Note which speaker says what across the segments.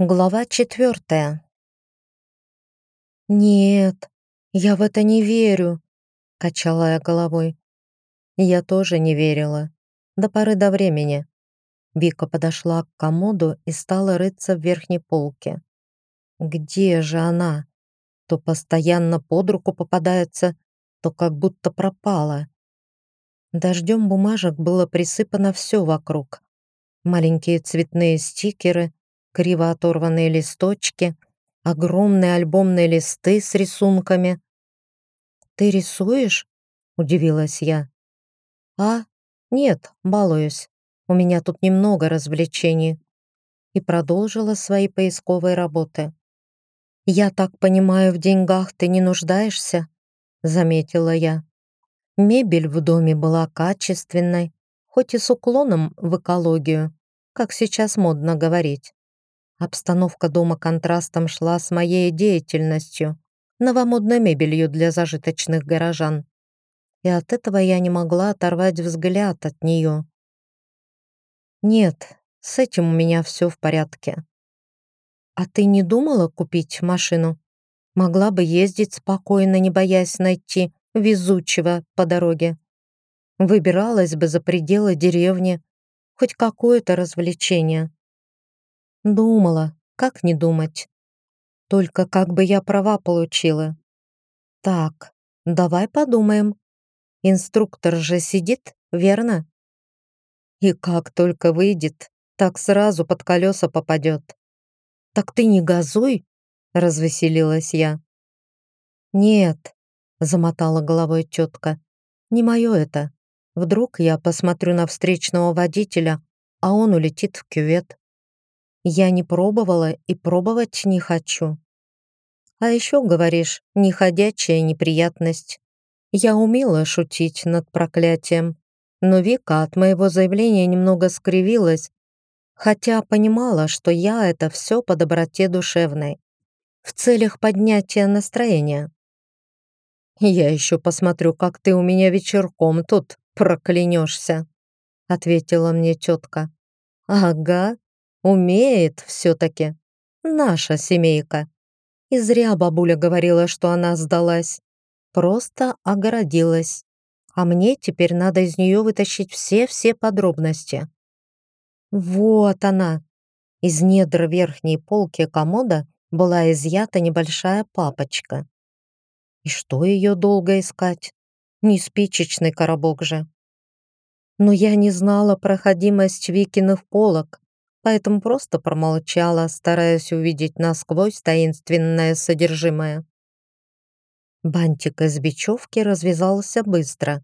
Speaker 1: Глава четвертая. «Нет, я в это не верю», — качала я головой. Я тоже не верила. До поры до времени. Вика подошла к комоду и стала рыться в верхней полке. Где же она? То постоянно под руку попадается, то как будто пропала. Дождем бумажек было присыпано все вокруг. Маленькие цветные стикеры, криво оторванные листочки, огромные альбомные листы с рисунками. «Ты рисуешь?» — удивилась я. «А? Нет, балуюсь. У меня тут немного развлечений». И продолжила свои поисковые работы. «Я так понимаю, в деньгах ты не нуждаешься?» — заметила я. Мебель в доме была качественной, хоть и с уклоном в экологию, как сейчас модно говорить. Обстановка дома контрастом шла с моей деятельностью, новомодной мебелью для зажиточных горожан. И от этого я не могла оторвать взгляд от нее. Нет, с этим у меня все в порядке. А ты не думала купить машину? Могла бы ездить спокойно, не боясь найти везучего по дороге. Выбиралась бы за пределы деревни, хоть какое-то развлечение. Думала, как не думать. Только как бы я права получила. Так, давай подумаем. Инструктор же сидит, верно? И как только выйдет, так сразу под колеса попадет. Так ты не газуй, развеселилась я. Нет, замотала головой тетка, не мое это. Вдруг я посмотрю на встречного водителя, а он улетит в кювет. Я не пробовала и пробовать не хочу. А еще, говоришь, неходячая неприятность. Я умела шутить над проклятием, но Вика от моего заявления немного скривилась, хотя понимала, что я это все по доброте душевной, в целях поднятия настроения. «Я еще посмотрю, как ты у меня вечерком тут проклянешься», ответила мне тетка. «Ага, Умеет все-таки. Наша семейка. И зря бабуля говорила, что она сдалась. Просто огородилась. А мне теперь надо из нее вытащить все-все подробности. Вот она. Из недр верхней полки комода была изъята небольшая папочка. И что ее долго искать? Не спичечный коробок же. Но я не знала проходимость Викиных полок, поэтому просто промолчала, стараясь увидеть насквозь таинственное содержимое. Бантик из бечевки развязался быстро.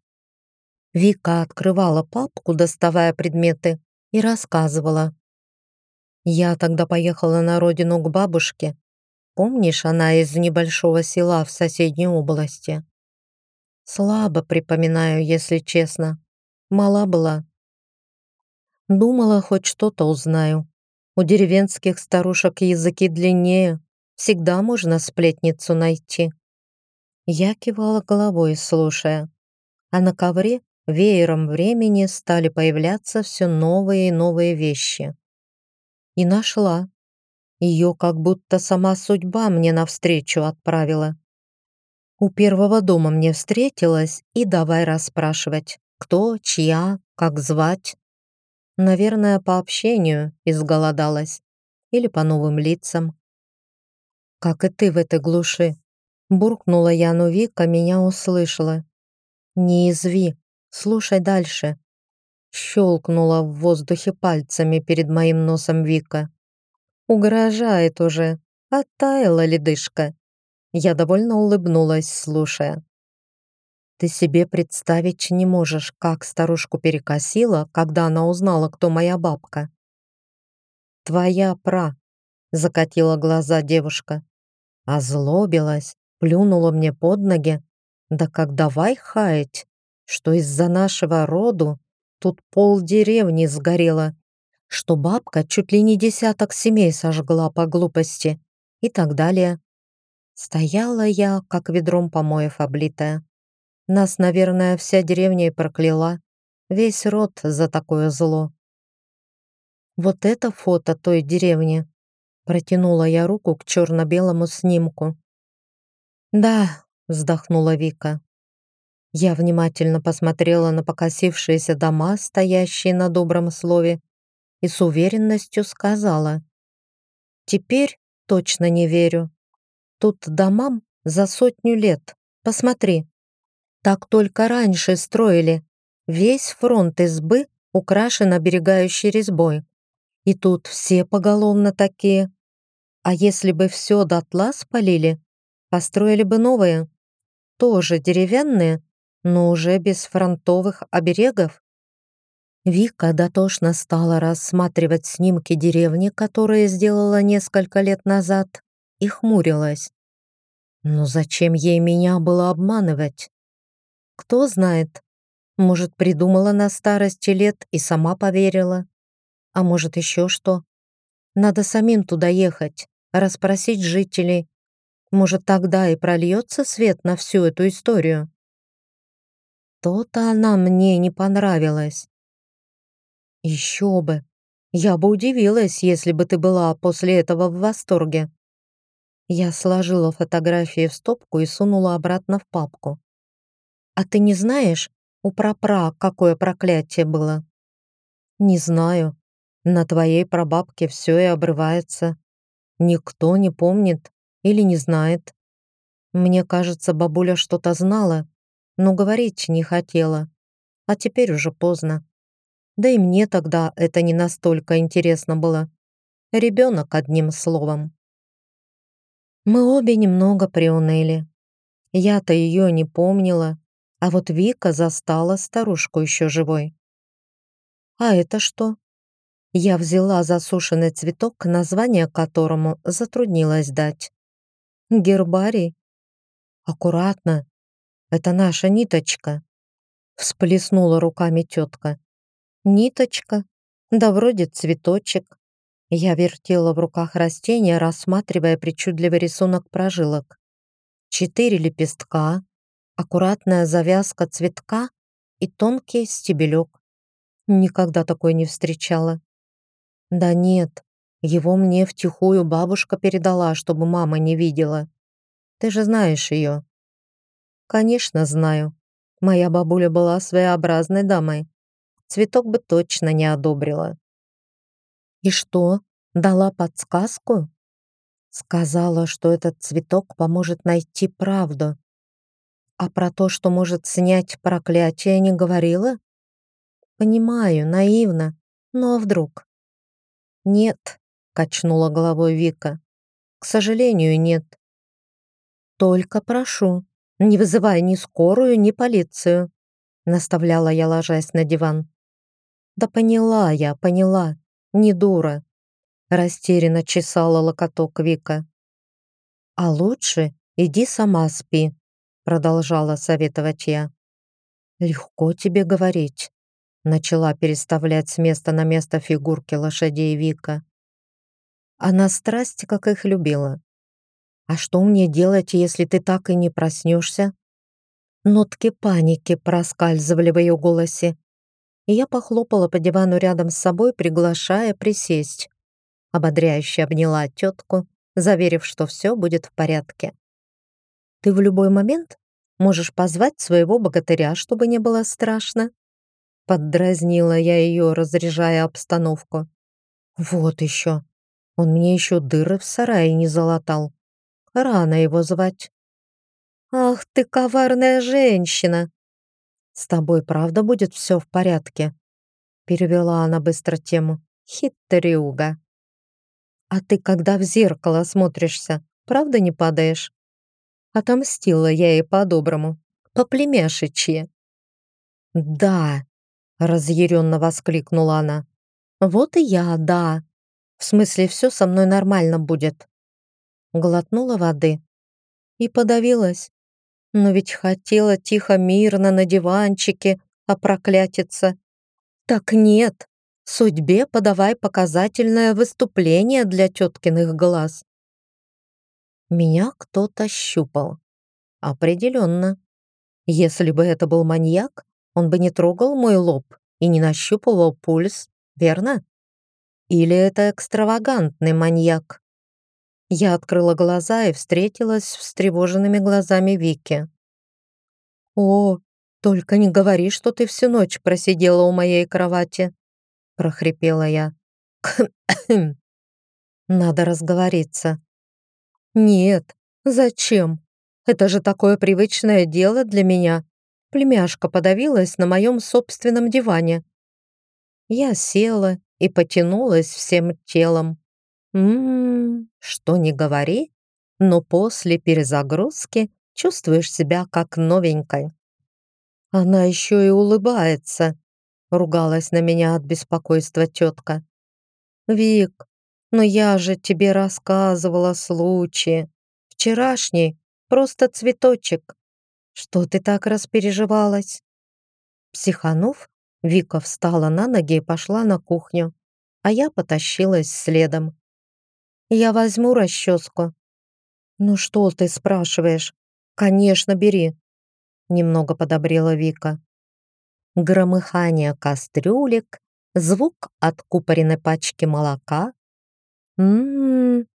Speaker 1: Вика открывала папку, доставая предметы, и рассказывала. «Я тогда поехала на родину к бабушке. Помнишь, она из небольшого села в соседней области?» Слабо припоминаю, если честно. Мала была, Думала, хоть что-то узнаю. У деревенских старушек языки длиннее. Всегда можно сплетницу найти. Я кивала головой, слушая. А на ковре веером времени стали появляться все новые и новые вещи. И нашла. Ее как будто сама судьба мне навстречу отправила. У первого дома мне встретилась и давай расспрашивать, кто, чья, как звать. Наверное, по общению изголодалась. Или по новым лицам. «Как и ты в этой глуши!» Буркнула я, Вика меня услышала. «Не изви, слушай дальше!» Щелкнула в воздухе пальцами перед моим носом Вика. «Угрожает уже, оттаяла ледышка!» Я довольно улыбнулась, слушая. Ты себе представить не можешь, как старушку перекосила, когда она узнала, кто моя бабка. «Твоя пра», — закатила глаза девушка. Озлобилась, плюнула мне под ноги. Да как давай хаять, что из-за нашего роду тут пол деревни сгорело, что бабка чуть ли не десяток семей сожгла по глупости и так далее. Стояла я, как ведром помоев облитая. Нас, наверное, вся деревня и прокляла. Весь род за такое зло. Вот это фото той деревни. Протянула я руку к черно-белому снимку. «Да», — вздохнула Вика. Я внимательно посмотрела на покосившиеся дома, стоящие на добром слове, и с уверенностью сказала. «Теперь точно не верю. Тут домам за сотню лет. Посмотри. Так только раньше строили. Весь фронт избы украшен оберегающей резьбой. И тут все поголовно такие. А если бы все дотла спалили, построили бы новые. Тоже деревянные, но уже без фронтовых оберегов. Вика дотошно стала рассматривать снимки деревни, которые сделала несколько лет назад, и хмурилась. Но зачем ей меня было обманывать? Кто знает, может, придумала на старости лет и сама поверила. А может, еще что? Надо самим туда ехать, расспросить жителей. Может, тогда и прольется свет на всю эту историю. То-то она мне не понравилась. Еще бы. Я бы удивилась, если бы ты была после этого в восторге. Я сложила фотографии в стопку и сунула обратно в папку. А ты не знаешь, у прапра какое проклятие было? Не знаю. На твоей прабабке все и обрывается. Никто не помнит или не знает. Мне кажется, бабуля что-то знала, но говорить не хотела. А теперь уже поздно. Да и мне тогда это не настолько интересно было. Ребенок, одним словом. Мы обе немного приуныли. Я-то ее не помнила, а вот Вика застала старушку еще живой. «А это что?» Я взяла засушенный цветок, название которому затруднилась дать. «Гербарий?» «Аккуратно. Это наша ниточка», — всплеснула руками тетка. Ниточка, да вроде цветочек. Я вертела в руках растение, рассматривая причудливый рисунок прожилок. Четыре лепестка, аккуратная завязка цветка и тонкий стебелек. Никогда такой не встречала. Да нет, его мне втихую бабушка передала, чтобы мама не видела. Ты же знаешь ее. Конечно, знаю. Моя бабуля была своеобразной дамой цветок бы точно не одобрила. «И что, дала подсказку?» Сказала, что этот цветок поможет найти правду. А про то, что может снять проклятие, не говорила? Понимаю, наивно, но вдруг? Нет, качнула головой Вика. К сожалению, нет. Только прошу, не вызывай ни скорую, ни полицию, наставляла я, ложась на диван. Да поняла я, поняла. Не дура. Растерянно чесала локоток Вика. А лучше иди сама спи, продолжала советовать я. Легко тебе говорить. Начала переставлять с места на место фигурки лошадей Вика. Она страсть, как их любила. А что мне делать, если ты так и не проснешься? Нотки паники проскальзывали в ее голосе, и я похлопала по дивану рядом с собой, приглашая присесть. Ободряюще обняла тетку, заверив, что все будет в порядке. «Ты в любой момент можешь позвать своего богатыря, чтобы не было страшно?» Поддразнила я ее, разряжая обстановку. «Вот еще. Он мне еще дыры в сарае не залатал. Рано его звать». «Ах ты коварная женщина!» «С тобой правда будет все в порядке?» Перевела она быстро тему. «Хитрюга!» «А ты, когда в зеркало смотришься, правда не падаешь?» Отомстила я ей по-доброму, по-племяшечьи. «Да!» — разъяренно воскликнула она. «Вот и я, да. В смысле, все со мной нормально будет». Глотнула воды и подавилась. Но ведь хотела тихо, мирно на диванчике опроклятиться. Так нет, судьбе подавай показательное выступление для теткиных глаз. Меня кто-то щупал. Определенно. Если бы это был маньяк, он бы не трогал мой лоб и не нащупывал пульс, верно? Или это экстравагантный маньяк, Я открыла глаза и встретилась с встревоженными глазами Вики. «О, только не говори, что ты всю ночь просидела у моей кровати», — прохрипела я. «Надо разговориться». «Нет, зачем? Это же такое привычное дело для меня. Племяшка подавилась на моем собственном диване». Я села и потянулась всем телом. Ммм, что не говори, но после перезагрузки чувствуешь себя как новенькой. Она еще и улыбается, ругалась на меня от беспокойства тетка. Вик, но я же тебе рассказывала случаи. Вчерашний просто цветочек. Что ты так распереживалась? Психанув, Вика встала на ноги и пошла на кухню, а я потащилась следом. Я возьму расческу. Ну что ты спрашиваешь? Конечно, бери. Немного подобрела Вика. Громыхание кастрюлек, звук откупоренной пачки молока. Ммм,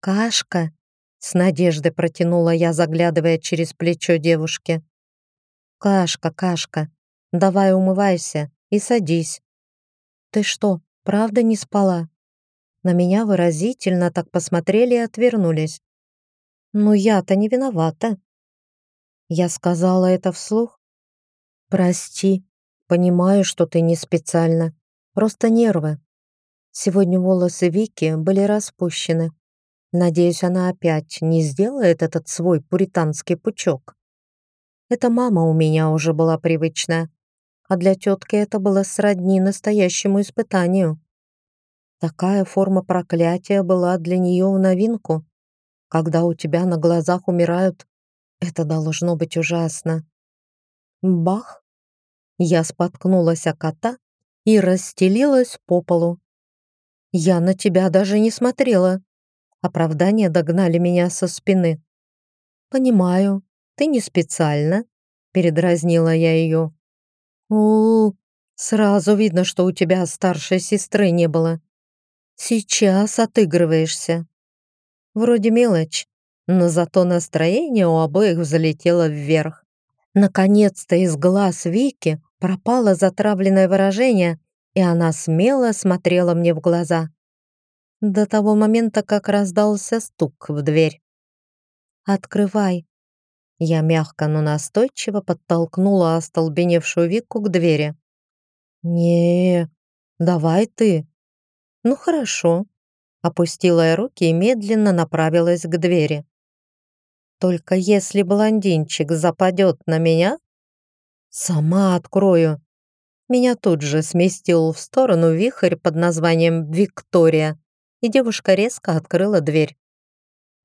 Speaker 1: кашка. С надеждой протянула я, заглядывая через плечо девушки. «Кашка, Кашка, давай умывайся и садись». «Ты что, правда не спала?» На меня выразительно так посмотрели и отвернулись. «Ну я-то не виновата». Я сказала это вслух. «Прости, понимаю, что ты не специально. Просто нервы. Сегодня волосы Вики были распущены. Надеюсь, она опять не сделает этот свой пуританский пучок. Эта мама у меня уже была привычная, а для тетки это было сродни настоящему испытанию. Такая форма проклятия была для нее в новинку. Когда у тебя на глазах умирают, это должно быть ужасно. Бах! Я споткнулась о кота и расстелилась по полу. Я на тебя даже не смотрела. Оправдания догнали меня со спины. Понимаю, ты не специально, передразнила я ее. -у сразу видно, что у тебя старшей сестры не было. Сейчас отыгрываешься. Вроде мелочь, но зато настроение у обоих взлетело вверх. Наконец-то из глаз Вики пропало затравленное выражение, и она смело смотрела мне в глаза. До того момента, как раздался стук в дверь. «Открывай». Я мягко, но настойчиво подтолкнула остолбеневшую Вику к двери. не давай ты», «Ну хорошо», — опустила я руки и медленно направилась к двери. «Только если блондинчик западет на меня, сама открою». Меня тут же сместил в сторону вихрь под названием «Виктория», и девушка резко открыла дверь.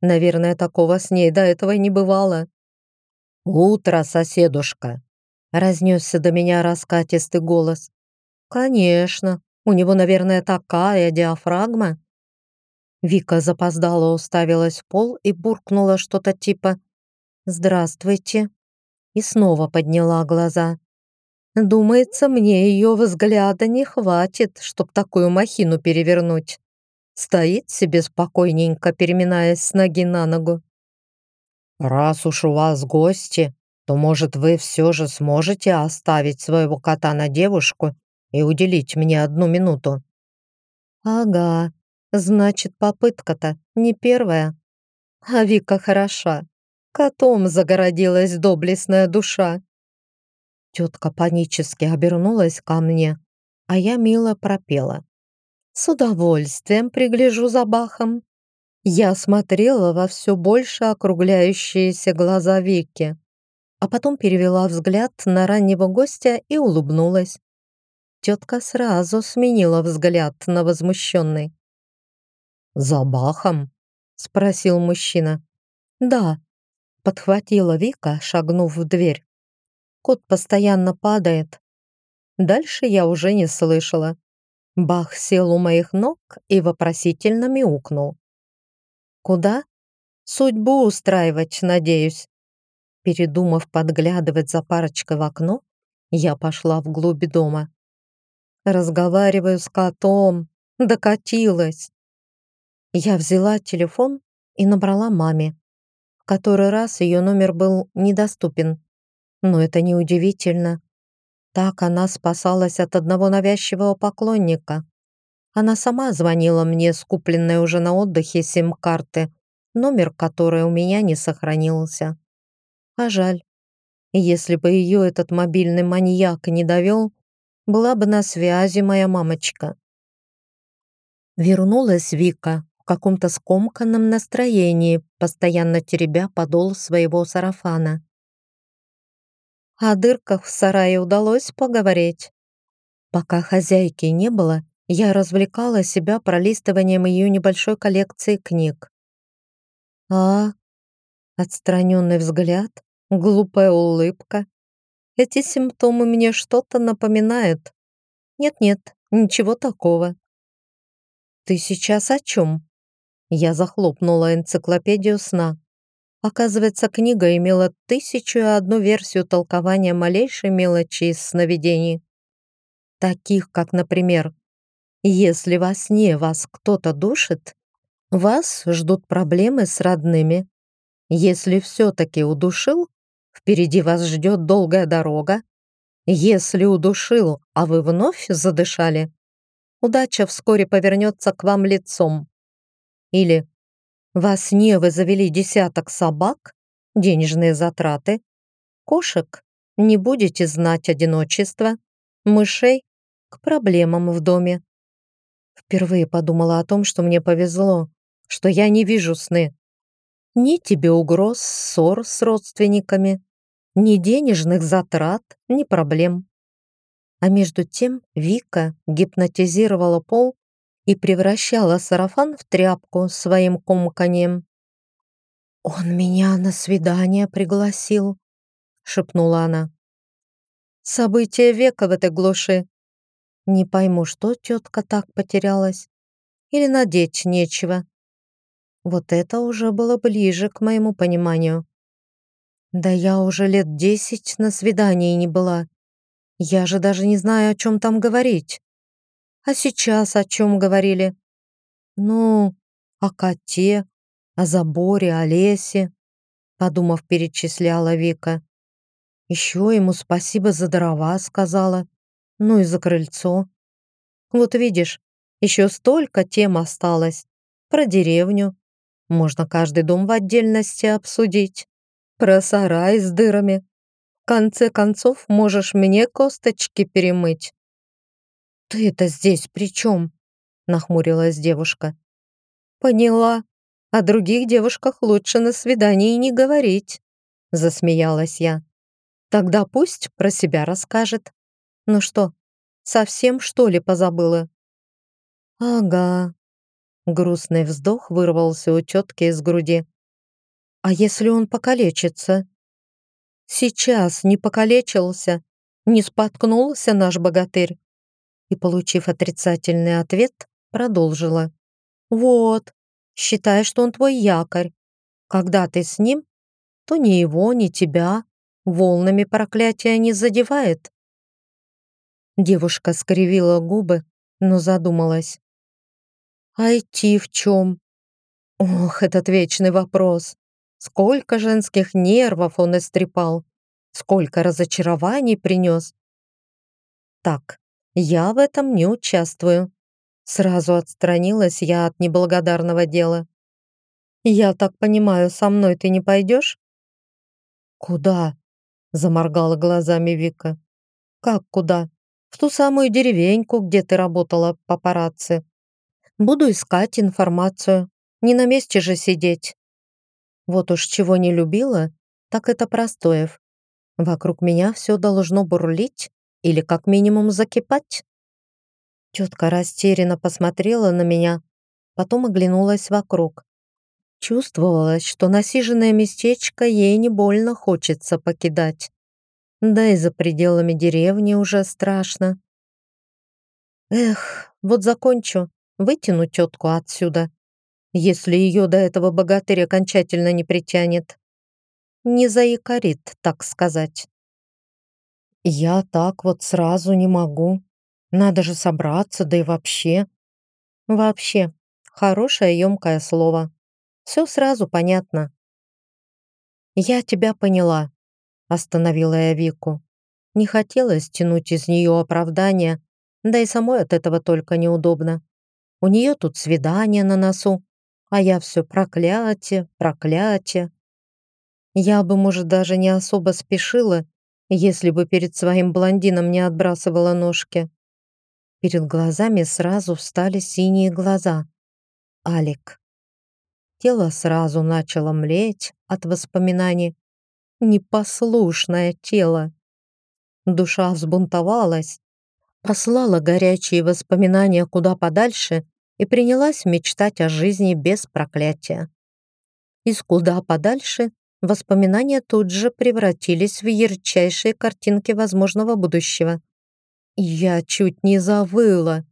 Speaker 1: Наверное, такого с ней до этого не бывало. «Утро, соседушка!» — разнесся до меня раскатистый голос. «Конечно, у него, наверное, такая диафрагма. Вика запоздала, уставилась в пол и буркнула что-то типа «Здравствуйте» и снова подняла глаза. Думается, мне ее взгляда не хватит, чтоб такую махину перевернуть. Стоит себе спокойненько, переминаясь с ноги на ногу. «Раз уж у вас гости, то, может, вы все же сможете оставить своего кота на девушку и уделить мне одну минуту». «Ага, значит, попытка-то не первая. А Вика хороша. Котом загородилась доблестная душа». Тетка панически обернулась ко мне, а я мило пропела. «С удовольствием пригляжу за Бахом». Я смотрела во все больше округляющиеся глаза Вики, а потом перевела взгляд на раннего гостя и улыбнулась. Тетка сразу сменила взгляд на возмущенный. «За Бахом?» — спросил мужчина. «Да», — подхватила Вика, шагнув в дверь. «Кот постоянно падает». Дальше я уже не слышала. Бах сел у моих ног и вопросительно мяукнул. «Куда?» «Судьбу устраивать, надеюсь». Передумав подглядывать за парочкой в окно, я пошла вглубь дома. Разговариваю с котом. Докатилась. Я взяла телефон и набрала маме. В который раз ее номер был недоступен. Но это неудивительно. Так она спасалась от одного навязчивого поклонника. Она сама звонила мне с купленной уже на отдыхе сим-карты, номер которой у меня не сохранился. А жаль. Если бы ее этот мобильный маньяк не довел, была бы на связи моя мамочка. Вернулась Вика в каком-то скомканном настроении, постоянно теребя подол своего сарафана. О дырках в сарае удалось поговорить. Пока хозяйки не было, я развлекала себя пролистыванием ее небольшой коллекции книг. А, отстраненный взгляд, глупая улыбка. Эти симптомы мне что-то напоминают. Нет-нет, ничего такого. Ты сейчас о чем? Я захлопнула энциклопедию сна. Оказывается, книга имела тысячу и одну версию толкования малейшей мелочи из сновидений. Таких, как, например, «Если во сне вас кто-то душит, вас ждут проблемы с родными. Если все-таки удушил, впереди вас ждет долгая дорога. Если удушил, а вы вновь задышали, удача вскоре повернется к вам лицом. Или во сне вы завели десяток собак, денежные затраты, кошек, не будете знать одиночества, мышей к проблемам в доме. Впервые подумала о том, что мне повезло, что я не вижу сны. Ни тебе угроз, ссор с родственниками, ни денежных затрат, ни проблем. А между тем Вика гипнотизировала пол и превращала сарафан в тряпку своим комканьем. «Он меня на свидание пригласил», — шепнула она. «Событие века в этой глуши. Не пойму, что тетка так потерялась. Или надеть нечего. Вот это уже было ближе к моему пониманию. Да я уже лет десять на свидании не была. Я же даже не знаю, о чем там говорить. А сейчас о чем говорили? Ну, о коте, о заборе, о лесе, подумав, перечисляла Вика. Еще ему спасибо за дрова, сказала. Ну и за крыльцо. Вот видишь, еще столько тем осталось. Про деревню. Можно каждый дом в отдельности обсудить. Про сарай с дырами. В конце концов, можешь мне косточки перемыть. «Ты это здесь при чем?» — нахмурилась девушка. «Поняла. О других девушках лучше на свидании не говорить», — засмеялась я. «Тогда пусть про себя расскажет. Ну что, совсем что ли позабыла?» «Ага». Грустный вздох вырвался у тетки из груди. «А если он покалечится?» «Сейчас не покалечился, не споткнулся наш богатырь и, получив отрицательный ответ, продолжила. «Вот, считай, что он твой якорь. Когда ты с ним, то ни его, ни тебя волнами проклятия не задевает». Девушка скривила губы, но задумалась. «А идти в чем?» Ох, этот вечный вопрос. Сколько женских нервов он истрепал, сколько разочарований принес. Так, я в этом не участвую. Сразу отстранилась я от неблагодарного дела. Я так понимаю, со мной ты не пойдешь? Куда? Заморгала глазами Вика. Как куда? В ту самую деревеньку, где ты работала папарацци. Буду искать информацию. Не на месте же сидеть. Вот уж чего не любила, так это простоев. Вокруг меня все должно бурлить, или как минимум закипать. Тетка растерянно посмотрела на меня, потом оглянулась вокруг. Чувствовалось, что насиженное местечко ей не больно хочется покидать. Да и за пределами деревни уже страшно. Эх, вот закончу, вытяну тетку отсюда, если ее до этого богатырь окончательно не притянет. Не заикарит, так сказать. Я так вот сразу не могу. Надо же собраться, да и вообще. Вообще, хорошее емкое слово. Все сразу понятно. «Я тебя поняла», — остановила я Вику. Не хотелось тянуть из нее оправдания, да и самой от этого только неудобно. У нее тут свидание на носу, а я все проклятие, проклятие. Я бы, может, даже не особо спешила, если бы перед своим блондином не отбрасывала ножки. Перед глазами сразу встали синие глаза. Алик. Тело сразу начало млеть от воспоминаний. Непослушное тело. Душа взбунтовалась, послала горячие воспоминания куда подальше и принялась мечтать о жизни без проклятия. Из куда подальше воспоминания тут же превратились в ярчайшие картинки возможного будущего. Я чуть не завыла.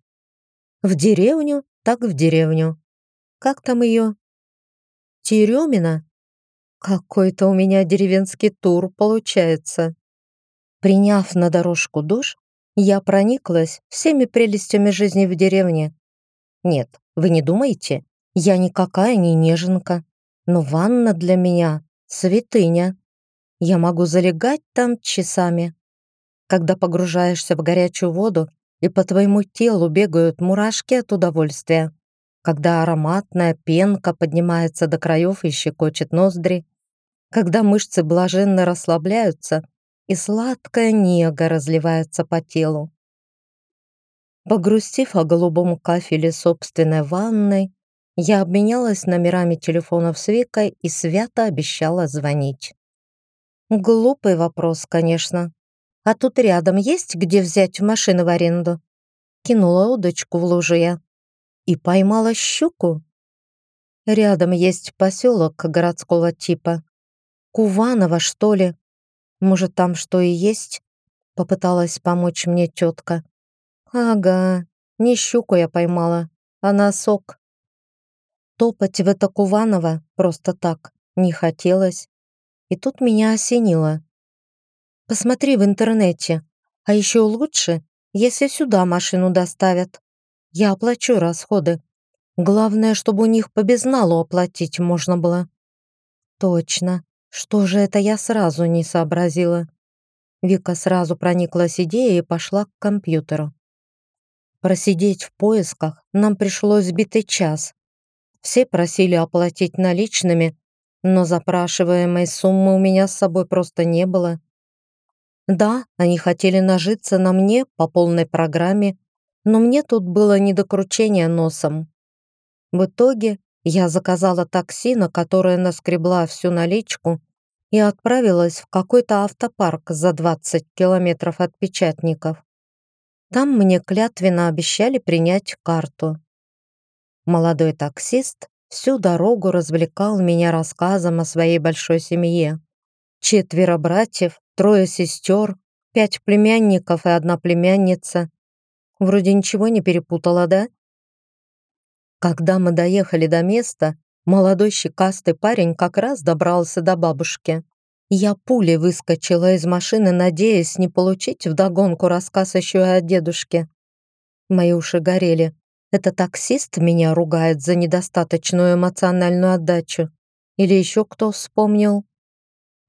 Speaker 1: В деревню, так в деревню. Как там ее? Теремина? Какой-то у меня деревенский тур получается. Приняв на дорожку душ, я прониклась всеми прелестями жизни в деревне. Нет, вы не думаете, я никакая не неженка, но ванна для меня — святыня. Я могу залегать там часами. Когда погружаешься в горячую воду, и по твоему телу бегают мурашки от удовольствия, когда ароматная пенка поднимается до краев и щекочет ноздри, когда мышцы блаженно расслабляются, и сладкая нега разливается по телу. Погрустив о голубом кафеле собственной ванной, я обменялась номерами телефонов с Викой и свято обещала звонить. Глупый вопрос, конечно. А тут рядом есть где взять машину в аренду? Кинула удочку в лужу я и поймала щуку. Рядом есть поселок городского типа. Куваново, что ли? Может, там что и есть?» Попыталась помочь мне тетка. «Ага, не щуку я поймала, а носок». Топать в это Куваново просто так не хотелось. И тут меня осенило. «Посмотри в интернете, а еще лучше, если сюда машину доставят. Я оплачу расходы. Главное, чтобы у них по безналу оплатить можно было». «Точно. Что же это я сразу не сообразила? Вика сразу прониклась идеей и пошла к компьютеру. Просидеть в поисках нам пришлось битый час. Все просили оплатить наличными, но запрашиваемой суммы у меня с собой просто не было. Да, они хотели нажиться на мне по полной программе, но мне тут было не до кручения носом. В итоге я заказала такси, на которое наскребла всю наличку и отправилась в какой-то автопарк за 20 километров от печатников. Там мне клятвенно обещали принять карту. Молодой таксист всю дорогу развлекал меня рассказом о своей большой семье. Четверо братьев, трое сестер, пять племянников и одна племянница. Вроде ничего не перепутала, да? Когда мы доехали до места, Молодой щекастый парень как раз добрался до бабушки. Я пулей выскочила из машины, надеясь не получить вдогонку рассказ еще и о дедушке. Мои уши горели. Это таксист меня ругает за недостаточную эмоциональную отдачу. Или еще кто вспомнил?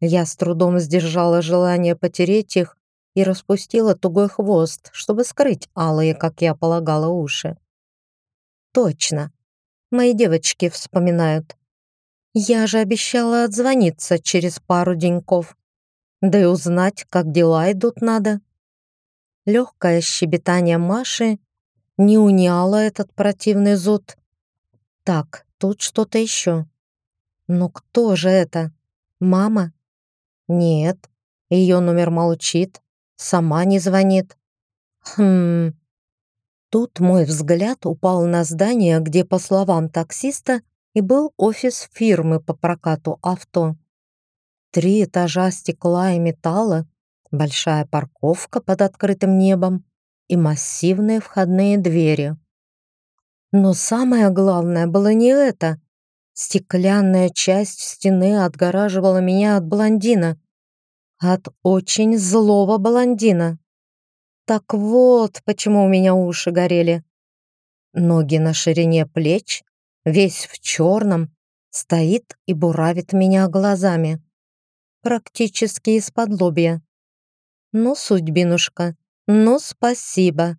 Speaker 1: Я с трудом сдержала желание потереть их и распустила тугой хвост, чтобы скрыть алые, как я полагала, уши. Точно, Мои девочки вспоминают. Я же обещала отзвониться через пару деньков. Да и узнать, как дела идут надо. Легкое щебетание Маши не уняло этот противный зуд. Так, тут что-то еще. Но кто же это? Мама? Нет, ее номер молчит, сама не звонит. Хм, Тут мой взгляд упал на здание, где, по словам таксиста, и был офис фирмы по прокату авто. Три этажа стекла и металла, большая парковка под открытым небом и массивные входные двери. Но самое главное было не это. Стеклянная часть стены отгораживала меня от блондина. От очень злого блондина. Так вот, почему у меня уши горели. Ноги на ширине плеч, весь в черном, Стоит и буравит меня глазами. Практически из-под лобья. Ну, судьбинушка, ну, спасибо.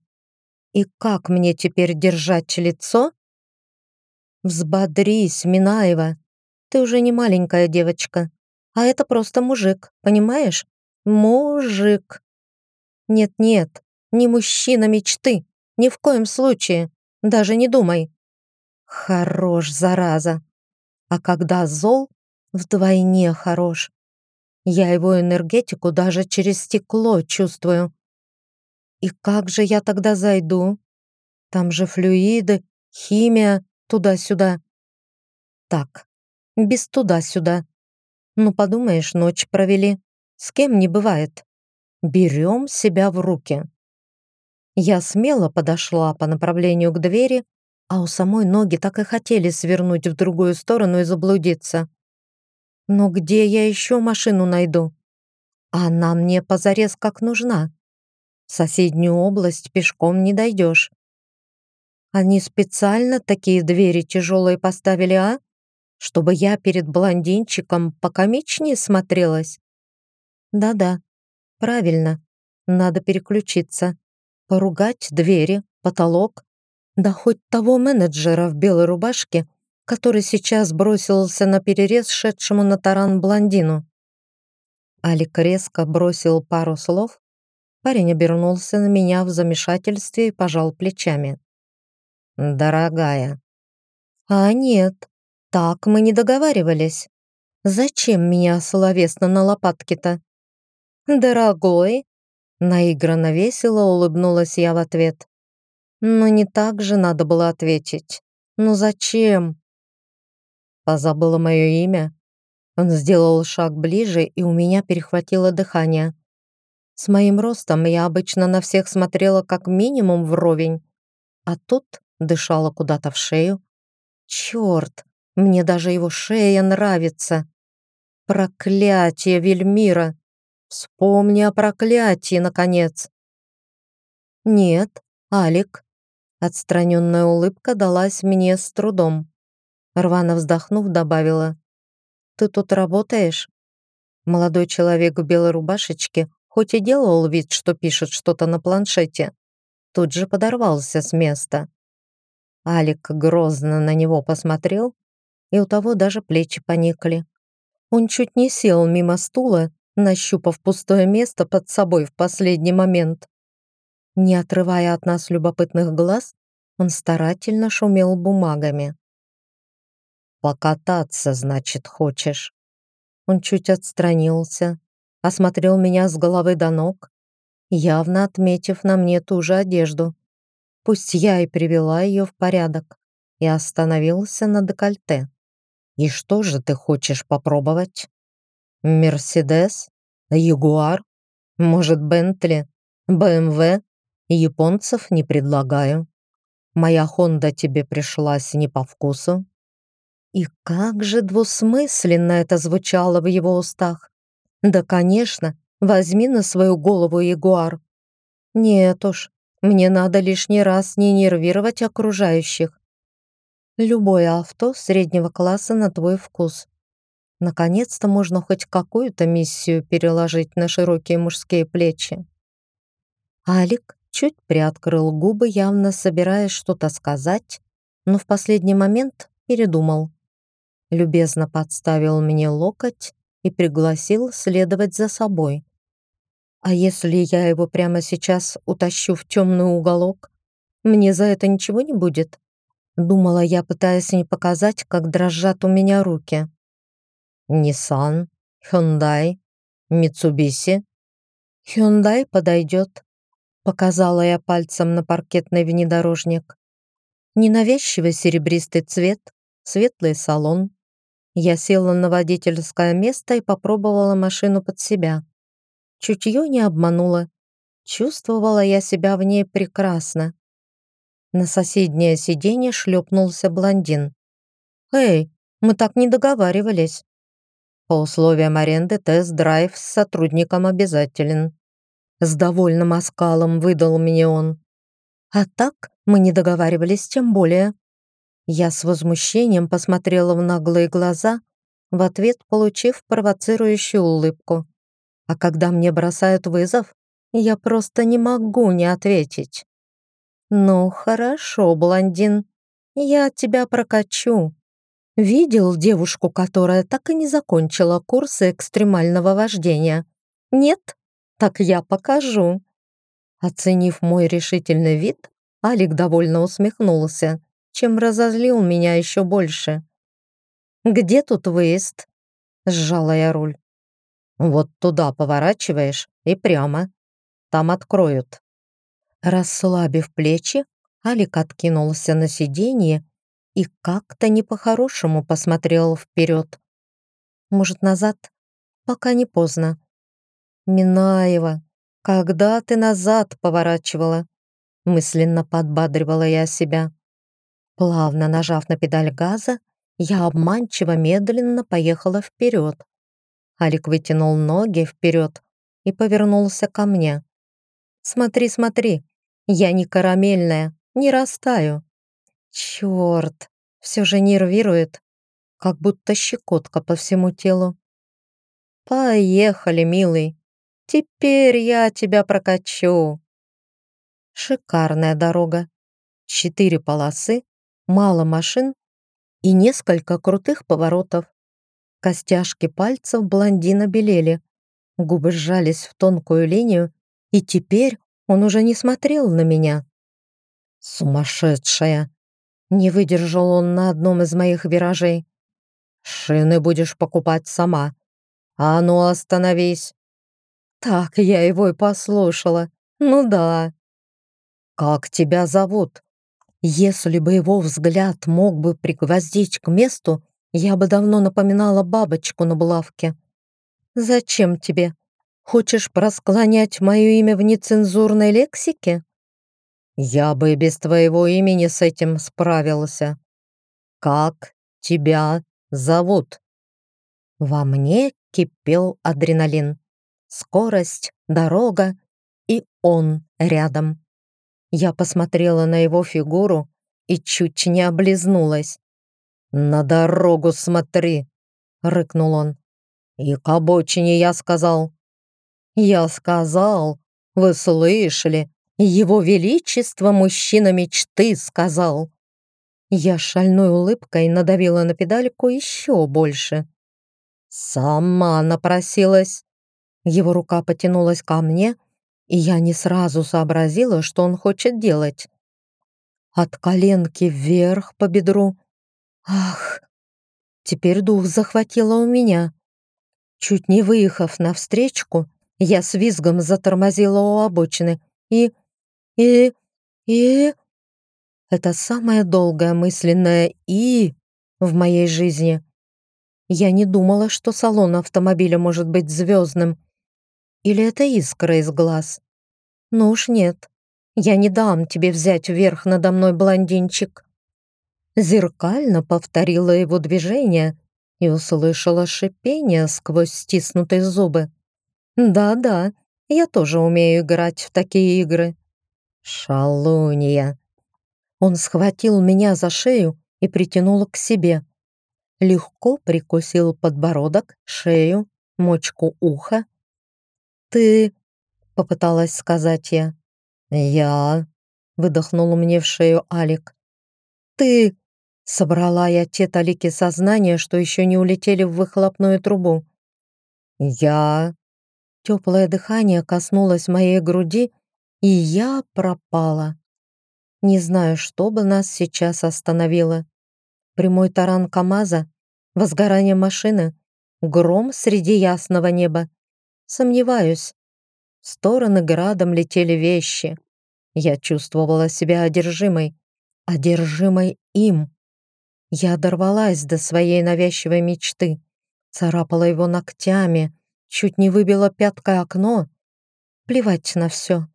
Speaker 1: И как мне теперь держать лицо? Взбодрись, Минаева. Ты уже не маленькая девочка, а это просто мужик, понимаешь? Мужик. Нет-нет, не мужчина мечты, ни в коем случае, даже не думай. Хорош, зараза. А когда зол, вдвойне хорош. Я его энергетику даже через стекло чувствую. И как же я тогда зайду? Там же флюиды, химия, туда-сюда. Так, без туда-сюда. Ну, подумаешь, ночь провели. С кем не бывает. Берем себя в руки. Я смело подошла по направлению к двери, а у самой ноги так и хотели свернуть в другую сторону и заблудиться. Но где я еще машину найду? Она мне позарез как нужна. В соседнюю область пешком не дойдешь. Они специально такие двери тяжелые поставили, а? Чтобы я перед блондинчиком покомичнее смотрелась? Да-да, правильно. Надо переключиться. Поругать двери, потолок. Да хоть того менеджера в белой рубашке, который сейчас бросился на перерез шедшему на таран блондину. Алик резко бросил пару слов. Парень обернулся на меня в замешательстве и пожал плечами дорогая». «А нет, так мы не договаривались. Зачем меня словесно на лопатке-то?» «Дорогой?» Наигранно весело улыбнулась я в ответ. Но не так же надо было ответить. «Ну зачем?» Позабыла мое имя. Он сделал шаг ближе, и у меня перехватило дыхание. С моим ростом я обычно на всех смотрела как минимум вровень, а тут дышала куда-то в шею. Черт, мне даже его шея нравится. Проклятие, Вельмира! Вспомни о проклятии, наконец. Нет, Алик. Отстраненная улыбка далась мне с трудом. Рвано вздохнув, добавила. «Ты тут работаешь?» Молодой человек в белой рубашечке, хоть и делал вид, что пишет что-то на планшете, тут же подорвался с места. Алик грозно на него посмотрел, и у того даже плечи поникли. Он чуть не сел мимо стула, нащупав пустое место под собой в последний момент. Не отрывая от нас любопытных глаз, он старательно шумел бумагами. «Покататься, значит, хочешь?» Он чуть отстранился, осмотрел меня с головы до ног, явно отметив на мне ту же одежду. Пусть я и привела ее в порядок, и остановился на декольте. «И что же ты хочешь попробовать? Мерседес? Ягуар? Может, Бентли? БМВ? Японцев не предлагаю. Моя Хонда тебе пришлась не по вкусу». И как же двусмысленно это звучало в его устах. «Да, конечно, возьми на свою голову Ягуар». Нет уж, мне надо лишний раз не нервировать окружающих. Любое авто среднего класса на твой вкус. Наконец-то можно хоть какую-то миссию переложить на широкие мужские плечи. Алик чуть приоткрыл губы, явно собираясь что-то сказать, но в последний момент передумал. Любезно подставил мне локоть и пригласил следовать за собой. А если я его прямо сейчас утащу в темный уголок? Мне за это ничего не будет? Думала я, пытаясь не показать, как дрожат у меня руки. Nissan, Hyundai, Mitsubishi. Hyundai подойдет, показала я пальцем на паркетный внедорожник. Ненавязчивый серебристый цвет, светлый салон. Я села на водительское место и попробовала машину под себя. Чутье не обмануло. Чувствовала я себя в ней прекрасно. На соседнее сиденье шлепнулся блондин. «Эй, мы так не договаривались». По условиям аренды тест-драйв с сотрудником обязателен. С довольным оскалом выдал мне он. А так мы не договаривались тем более. Я с возмущением посмотрела в наглые глаза, в ответ получив провоцирующую улыбку. А когда мне бросают вызов, я просто не могу не ответить. «Ну, хорошо, блондин, я тебя прокачу». Видел девушку, которая так и не закончила курсы экстремального вождения? Нет? Так я покажу. Оценив мой решительный вид, Алик довольно усмехнулся, чем разозлил меня еще больше. «Где тут выезд?» — сжала я руль. «Вот туда поворачиваешь и прямо. Там откроют». Расслабив плечи, Алик откинулся на сиденье и как-то не по-хорошему посмотрел вперед. Может, назад? Пока не поздно. «Минаева, когда ты назад поворачивала?» Мысленно подбадривала я себя. Плавно нажав на педаль газа, я обманчиво медленно поехала вперед. Алик вытянул ноги вперед и повернулся ко мне. «Смотри, смотри, я не карамельная, не растаю». Черт, все же нервирует, как будто щекотка по всему телу. «Поехали, милый, теперь я тебя прокачу». Шикарная дорога. Четыре полосы, мало машин и несколько крутых поворотов. Костяшки пальцев блондина белели, губы сжались в тонкую линию, и теперь он уже не смотрел на меня. «Сумасшедшая!» Не выдержал он на одном из моих виражей. «Шины будешь покупать сама. А ну, остановись!» Так я его и послушала. Ну да. «Как тебя зовут?» Если бы его взгляд мог бы пригвоздить к месту, я бы давно напоминала бабочку на булавке. «Зачем тебе? Хочешь просклонять мое имя в нецензурной лексике?» «Я бы без твоего имени с этим справился. Как тебя зовут?» Во мне кипел адреналин. Скорость, дорога и он рядом. Я посмотрела на его фигуру и чуть не облизнулась. «На дорогу смотри!» — рыкнул он. «И к обочине я сказал». «Я сказал, вы слышали, его Величество мужчина мечты сказал». Я шальной улыбкой надавила на педальку еще больше. «Сама напросилась». Его рука потянулась ко мне, и я не сразу сообразила, что он хочет делать. От коленки вверх по бедру. Ах! Теперь дух захватило у меня. Чуть не выехав навстречку, я с визгом затормозила у обочины и... и... и... Это самое долгое мысленное «и» в моей жизни. Я не думала, что салон автомобиля может быть звездным, или это искра из глаз? Ну уж нет. Я не дам тебе взять верх надо мной, блондинчик. Зеркально повторила его движение и услышала шипение сквозь стиснутые зубы. Да-да, я тоже умею играть в такие игры. Шалунья. Он схватил меня за шею и притянул к себе. Легко прикусил подбородок, шею, мочку уха «Ты...» — попыталась сказать я. «Я...» — выдохнул мне в шею Алик. «Ты...» — собрала я те талики сознания, что еще не улетели в выхлопную трубу. «Я...» Теплое дыхание коснулось моей груди, и я пропала. Не знаю, что бы нас сейчас остановило. Прямой таран КамАЗа, возгорание машины, гром среди ясного неба Сомневаюсь. В стороны градом летели вещи. Я чувствовала себя одержимой. Одержимой им. Я дорвалась до своей навязчивой мечты. Царапала его ногтями, чуть не выбила пяткой окно. Плевать на все.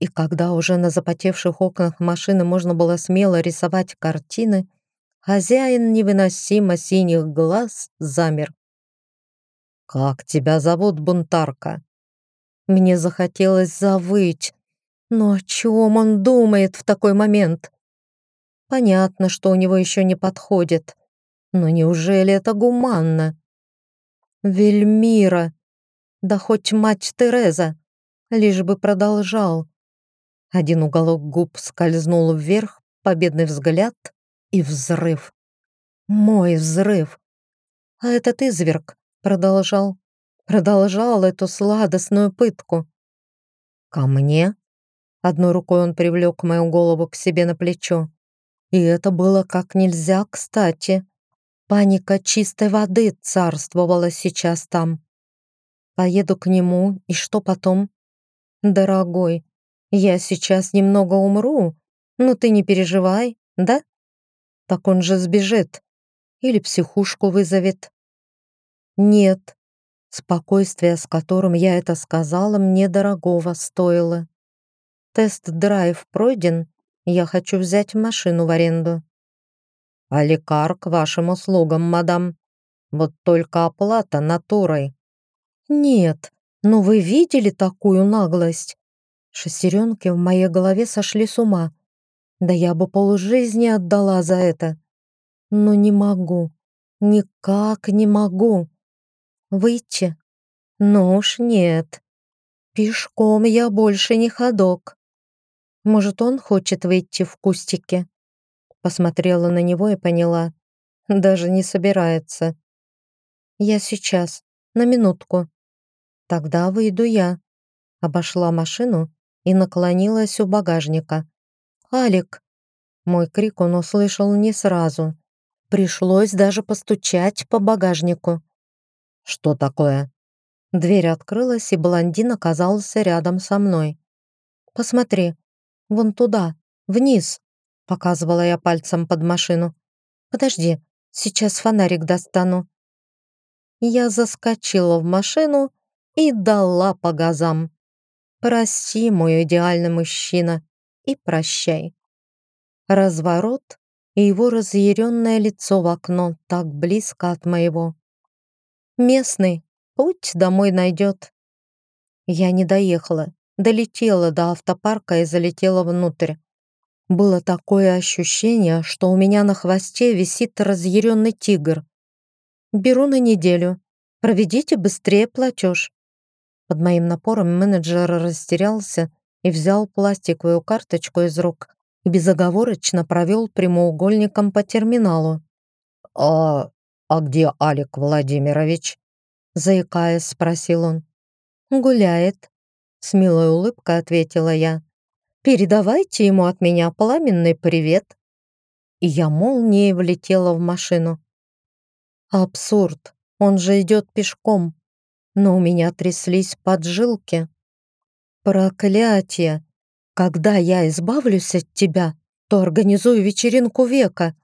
Speaker 1: И когда уже на запотевших окнах машины можно было смело рисовать картины, хозяин невыносимо синих глаз замер. «Как тебя зовут, бунтарка?» Мне захотелось завыть. Но о чем он думает в такой момент? Понятно, что у него еще не подходит. Но неужели это гуманно? Вельмира! Да хоть мать Тереза! Лишь бы продолжал. Один уголок губ скользнул вверх, победный взгляд и взрыв. Мой взрыв. А этот изверг продолжал, продолжал эту сладостную пытку. Ко мне? Одной рукой он привлек мою голову к себе на плечо. И это было как нельзя кстати. Паника чистой воды царствовала сейчас там. Поеду к нему, и что потом? Дорогой, я сейчас немного умру, но ты не переживай, да? Так он же сбежит. Или психушку вызовет. Нет. Спокойствие, с которым я это сказала, мне дорогого стоило. Тест-драйв пройден, я хочу взять машину в аренду. А лекар к вашим услугам, мадам. Вот только оплата натурой. Нет, ну вы видели такую наглость? Шестеренки в моей голове сошли с ума. Да я бы полжизни отдала за это. Но не могу. Никак не могу. Выйти? Ну уж нет. Пешком я больше не ходок. Может, он хочет выйти в кустике? Посмотрела на него и поняла. Даже не собирается. Я сейчас, на минутку. Тогда выйду я. Обошла машину и наклонилась у багажника. «Алик!» Мой крик он услышал не сразу. Пришлось даже постучать по багажнику. «Что такое?» Дверь открылась, и блондин оказался рядом со мной. «Посмотри, вон туда, вниз», — показывала я пальцем под машину. «Подожди, сейчас фонарик достану». Я заскочила в машину и дала по газам. «Прости, мой идеальный мужчина, и прощай». Разворот и его разъяренное лицо в окно так близко от моего. Местный, путь домой найдет. Я не доехала, долетела до автопарка и залетела внутрь. Было такое ощущение, что у меня на хвосте висит разъяренный тигр. Беру на неделю. Проведите быстрее платеж. Под моим напором менеджер растерялся и взял пластиковую карточку из рук и безоговорочно провел прямоугольником по терминалу. «А, а где Алик Владимирович?» заикаясь, спросил он. «Гуляет», — с милой улыбкой ответила я. «Передавайте ему от меня пламенный привет». И я молнией влетела в машину. Абсурд, он же идет пешком, но у меня тряслись поджилки. Проклятие! Когда я избавлюсь от тебя, то организую вечеринку века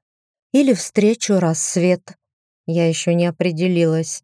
Speaker 1: или встречу рассвет. Я еще не определилась.